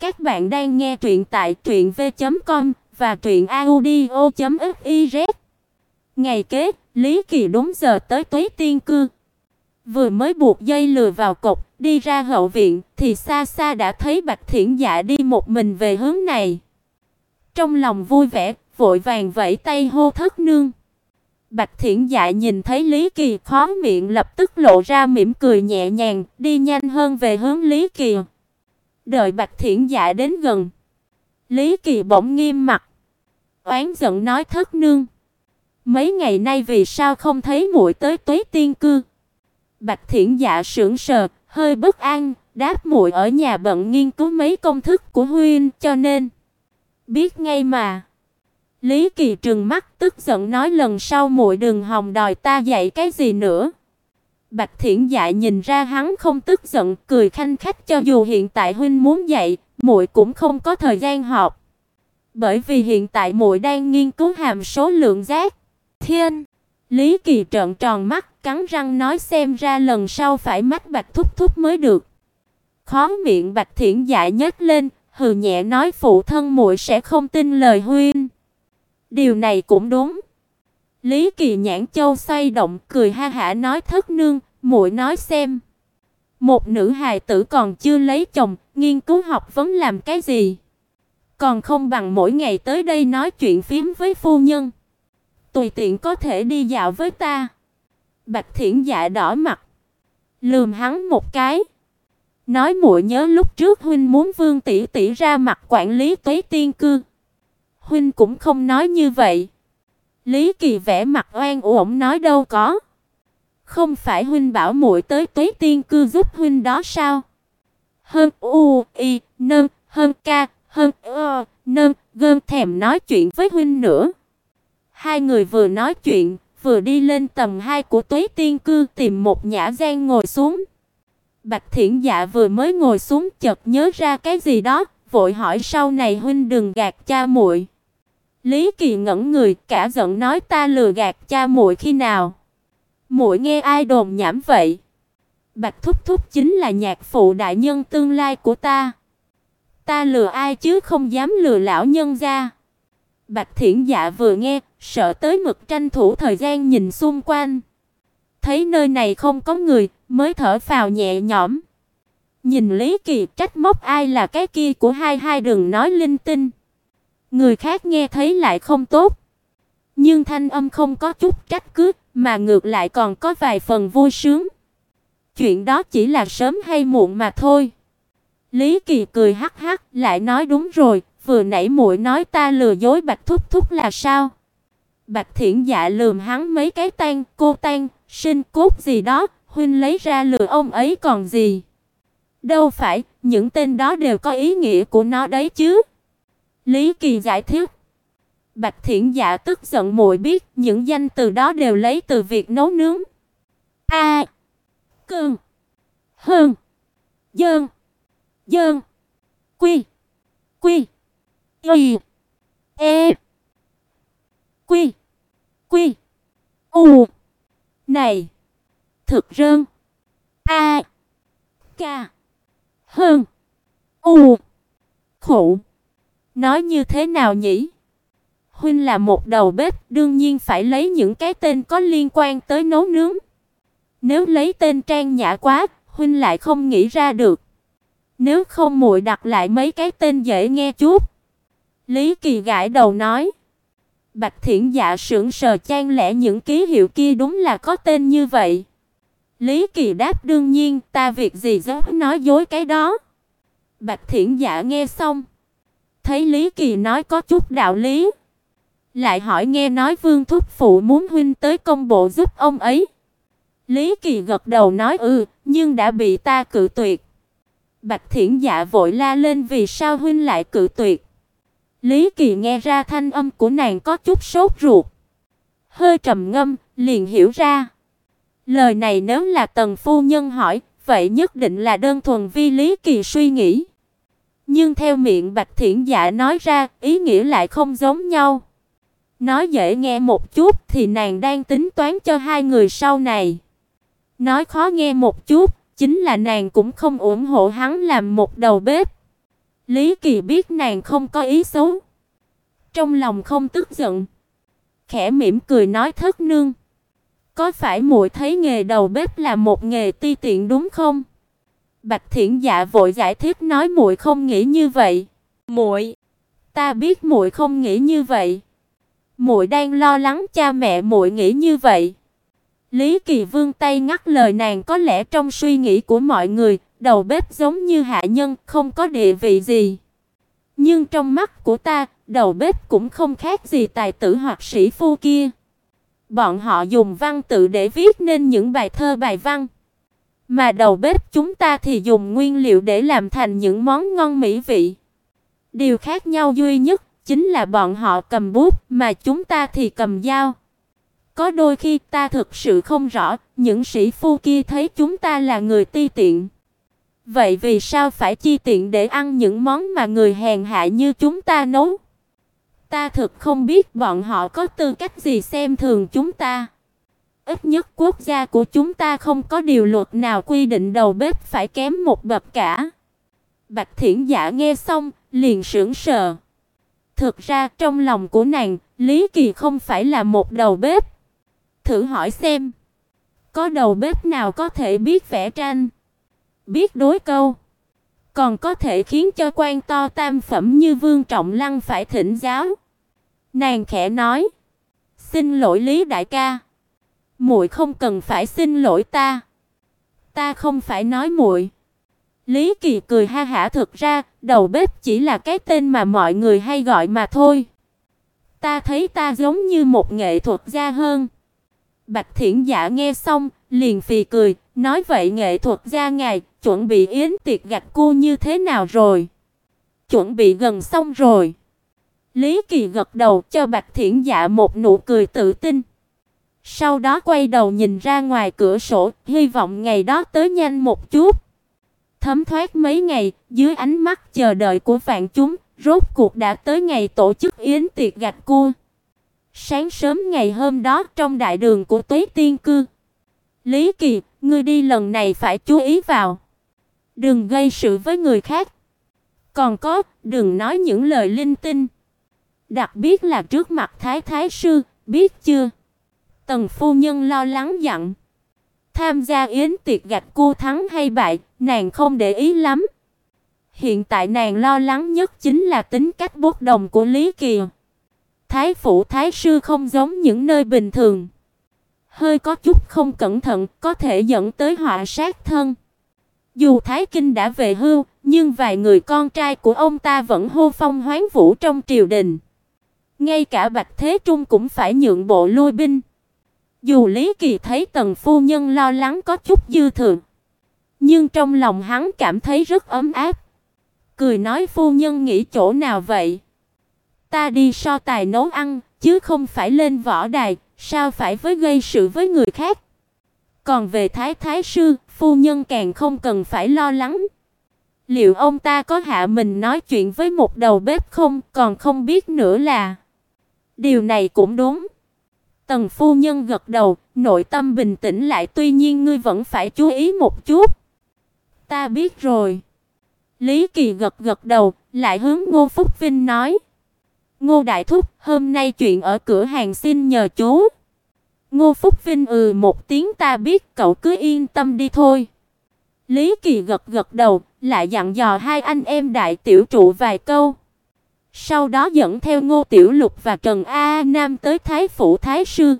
Các bạn đang nghe truyện tại truyệnv.com và truyệnaudio.fiz. Ngày kế, Lý Kỳ đúng giờ tới Tây Tiên cư. Vừa mới buộc dây lừa vào cột, đi ra hậu viện thì xa xa đã thấy Bạch Thiển Dạ đi một mình về hướng này. Trong lòng vui vẻ, vội vàng vẫy tay hô thất nương. Bạch Thiển Dạ nhìn thấy Lý Kỳ khó miệng lập tức lộ ra mỉm cười nhẹ nhàng, đi nhanh hơn về hướng Lý Kỳ. Đợi Bạch Thiển Dạ đến gần, Lý Kỳ bỗng nghiêm mặt, oán giận nói thất nương: "Mấy ngày nay vì sao không thấy muội tới Tuế Tiên cư?" Bạch Thiển Dạ sững sờ, hơi bất an, đáp muội ở nhà bận nghiên cứu mấy công thức của huynh, cho nên biết ngay mà. Lý Kỳ trừng mắt tức giận nói lần sau muội đừng hòng đòi ta dạy cái gì nữa. Bạch Thiển Dạ nhìn ra hắn không tức giận, cười khanh khách cho dù hiện tại huynh muốn dạy, muội cũng không có thời gian học. Bởi vì hiện tại muội đang nghiên cứu hàm số lượng giác. Thiên. Lý Kỳ trợn tròn mắt, cắn răng nói xem ra lần sau phải mắt Bạch thúc thúc mới được. Khóe miệng Bạch Thiển Dạ nhếch lên, hừ nhẹ nói phụ thân muội sẽ không tin lời huynh. Điều này cũng đúng. Lý Kỳ nhãn châu xoay động, cười ha hả nói thất nương, muội nói xem. Một nữ hài tử còn chưa lấy chồng, nghiên cứu học vấn làm cái gì? Còn không bằng mỗi ngày tới đây nói chuyện phím với phu nhân. Tùy tiện có thể đi dạo với ta. Bạch Thiển Dạ đỏ mặt, lườm hắn một cái. Nói muội nhớ lúc trước huynh muốn Vương tỷ tỷ ra mặt quản lý Tuế Tiên cư. Huynh cũng không nói như vậy. Lý Kỳ vẽ mặt oan uổng nói đâu có. Không phải huynh bảo muội tới Tuế Tiên cư giúp huynh đó sao? Hơn u y nâng hơn ca hơn ơ nâng gơn thèm nói chuyện với huynh nữa. Hai người vừa nói chuyện, vừa đi lên tầng 2 của Tuế Tiên cư tìm một nhã gian ngồi xuống. Bạch Thiển Dạ vừa mới ngồi xuống chợt nhớ ra cái gì đó, vội hỏi sau này huynh đừng gạt cha muội. Lý Kỳ ngẩn người, cả giận nói ta lừa gạt cha muội khi nào? Muội nghe ai đồn nhảm vậy? Bạch Thúc Thúc chính là nhạc phụ đại nhân tương lai của ta. Ta lừa ai chứ không dám lừa lão nhân gia. Bạch Thiển Dạ vừa nghe, sợ tới mực tranh thủ thời gian nhìn xung quanh. Thấy nơi này không có người, mới thở phào nhẹ nhõm. Nhìn Lý Kỳ trách móc ai là cái kia của hai hai đừng nói linh tinh. Người khác nghe thấy lại không tốt. Nhưng thanh âm không có chút trách cứ, mà ngược lại còn có vài phần vui sướng. Chuyện đó chỉ là sớm hay muộn mà thôi. Lý Kỳ cười hắc hắc, lại nói đúng rồi, vừa nãy muội nói ta lừa dối Bạch Thúc Thúc là sao? Bạch Thiển Dạ lườm hắn mấy cái tan, cô tan, sinh cốt gì đó, huynh lấy ra lừa ông ấy còn gì? Đâu phải, những tên đó đều có ý nghĩa của nó đấy chứ. Lý Kỳ giải thích. Bạch Thiển Dạ tức giận muội biết, những danh từ đó đều lấy từ việc nấu nướng. A. Cơn. Hơn. Dơn. Dơn. Quy. Quy. Y. E. Quy. Quy. U. Này. Thực rơn. A. Ca. Hơn. U. Khổ. Nói như thế nào nhỉ? Huynh là một đầu bếp, đương nhiên phải lấy những cái tên có liên quan tới nấu nướng. Nếu lấy tên trang nhã quá, huynh lại không nghĩ ra được. Nếu không muội đặt lại mấy cái tên dễ nghe chút. Lý Kỳ gãi đầu nói. Bạch Thiển Dạ sững sờ chan lẽ những ký hiệu kia đúng là có tên như vậy. Lý Kỳ đáp đương nhiên, ta việc gì dám nói dối cái đó. Bạch Thiển Dạ nghe xong, thấy Lý Kỳ nói có chút đạo lý, lại hỏi nghe nói Vương thúc phụ muốn huynh tới công bộ giúp ông ấy. Lý Kỳ gật đầu nói ừ, nhưng đã bị ta cự tuyệt. Bạch Thiển Dạ vội la lên vì sao huynh lại cự tuyệt? Lý Kỳ nghe ra thanh âm của nàng có chút sốt ruột. Hơi trầm ngâm, liền hiểu ra. Lời này nếu là Tần phu nhân hỏi, vậy nhất định là đơn thuần vi Lý Kỳ suy nghĩ. Nhưng theo miệng Bạch Thiển Dạ nói ra, ý nghĩa lại không giống nhau. Nói dễ nghe một chút thì nàng đang tính toán cho hai người sau này. Nói khó nghe một chút, chính là nàng cũng không ủng hộ hắn làm một đầu bếp. Lý Kỳ biết nàng không có ý xấu, trong lòng không tức giận, khẽ mỉm cười nói thất nương, có phải muội thấy nghề đầu bếp là một nghề ti tiện đúng không? Bạch Thiển Dạ vội giải thích nói muội không nghĩ như vậy. Muội, ta biết muội không nghĩ như vậy. Muội đang lo lắng cha mẹ muội nghĩ như vậy. Lý Kỳ Vương tay ngắt lời nàng có lẽ trong suy nghĩ của mọi người, đầu bếp giống như hạ nhân, không có địa vị gì. Nhưng trong mắt của ta, đầu bếp cũng không khác gì tài tử hoặc sĩ phu kia. Bọn họ dùng văn tự để viết nên những bài thơ bài văn. Mà đầu bếp chúng ta thì dùng nguyên liệu để làm thành những món ngon mỹ vị. Điều khác nhau duy nhất chính là bọn họ cầm bút mà chúng ta thì cầm dao. Có đôi khi ta thực sự không rõ, những sĩ phu kia thấy chúng ta là người ti tiện. Vậy vì sao phải chi tiện để ăn những món mà người hèn hạ như chúng ta nấu? Ta thực không biết bọn họ có tư cách gì xem thường chúng ta. Ít nhất quốc gia của chúng ta không có điều luật nào quy định đầu bếp phải kém một bậc cả. Bạch Thiển Dạ nghe xong, liền sững sờ. Thực ra trong lòng của nàng, Lý Kỳ không phải là một đầu bếp. Thử hỏi xem, có đầu bếp nào có thể biết vẽ tranh, biết đối câu, còn có thể khiến cho quan to tam phẩm như Vương Trọng Lăng phải thỉnh giáo. Nàng khẽ nói: "Xin lỗi Lý đại ca, muội không cần phải xin lỗi ta. Ta không phải nói muội." Lý Kỳ cười ha hả thực ra, đầu bếp chỉ là cái tên mà mọi người hay gọi mà thôi. Ta thấy ta giống như một nghệ thuật gia hơn. Bạch Thiển Dạ nghe xong, liền phì cười, nói vậy nghệ thuật gia ngài chuẩn bị yến tiệc gặp cô như thế nào rồi? Chuẩn bị gần xong rồi. Lý Kỳ gật đầu cho Bạch Thiển Dạ một nụ cười tự tin. Sau đó quay đầu nhìn ra ngoài cửa sổ, hy vọng ngày đó tới nhanh một chút. Thấm thoát mấy ngày, dưới ánh mắt chờ đợi của vạn chúng, rốt cuộc đã tới ngày tổ chức yến tiệc gạch cua. Sáng sớm ngày hôm đó trong đại đường của Tuế Tiên cư, Lý Kỳ, ngươi đi lần này phải chú ý vào, đừng gây sự với người khác. Còn có, đừng nói những lời linh tinh. Đặc biệt là trước mặt Thái Thái sư, biết chưa? Tần phu nhân lo lắng dặn. Tham gia yến tiệc gạch cô thắng hay bại, nàng không để ý lắm. Hiện tại nàng lo lắng nhất chính là tính cách bốc đồng của Lý Kỳ. Thái phủ thái sư không giống những nơi bình thường. Hơi có chút không cẩn thận có thể dẫn tới họa sát thân. Dù Thái Kinh đã về hưu, nhưng vài người con trai của ông ta vẫn hô phong hoán vũ trong triều đình. Ngay cả Bạch Thế Trung cũng phải nhượng bộ lui binh. Dù Lý Kỳ thấy Tần phu nhân lo lắng có chút dư thừa, nhưng trong lòng hắn cảm thấy rất ấm áp. Cười nói phu nhân nghĩ chỗ nào vậy? Ta đi so tài nấu ăn, chứ không phải lên võ đài, sao phải với gây sự với người khác? Còn về Thái Thái sư, phu nhân càng không cần phải lo lắng. Liệu ông ta có hạ mình nói chuyện với một đầu bếp không, còn không biết nữa là. Điều này cũng đúng. Tần phu nhân gật đầu, nội tâm bình tĩnh lại, tuy nhiên ngươi vẫn phải chú ý một chút. Ta biết rồi. Lý Kỳ gật gật đầu, lại hướng Ngô Phúc Vinh nói: "Ngô đại thúc, hôm nay chuyện ở cửa hàng xin nhờ chú." Ngô Phúc Vinh ừ một tiếng ta biết, cậu cứ yên tâm đi thôi. Lý Kỳ gật gật đầu, lại dặn dò hai anh em đại tiểu trụ vài câu. Sau đó dẫn theo Ngô Tiểu Lục và Trần A Nam tới Thái phủ Thái sư.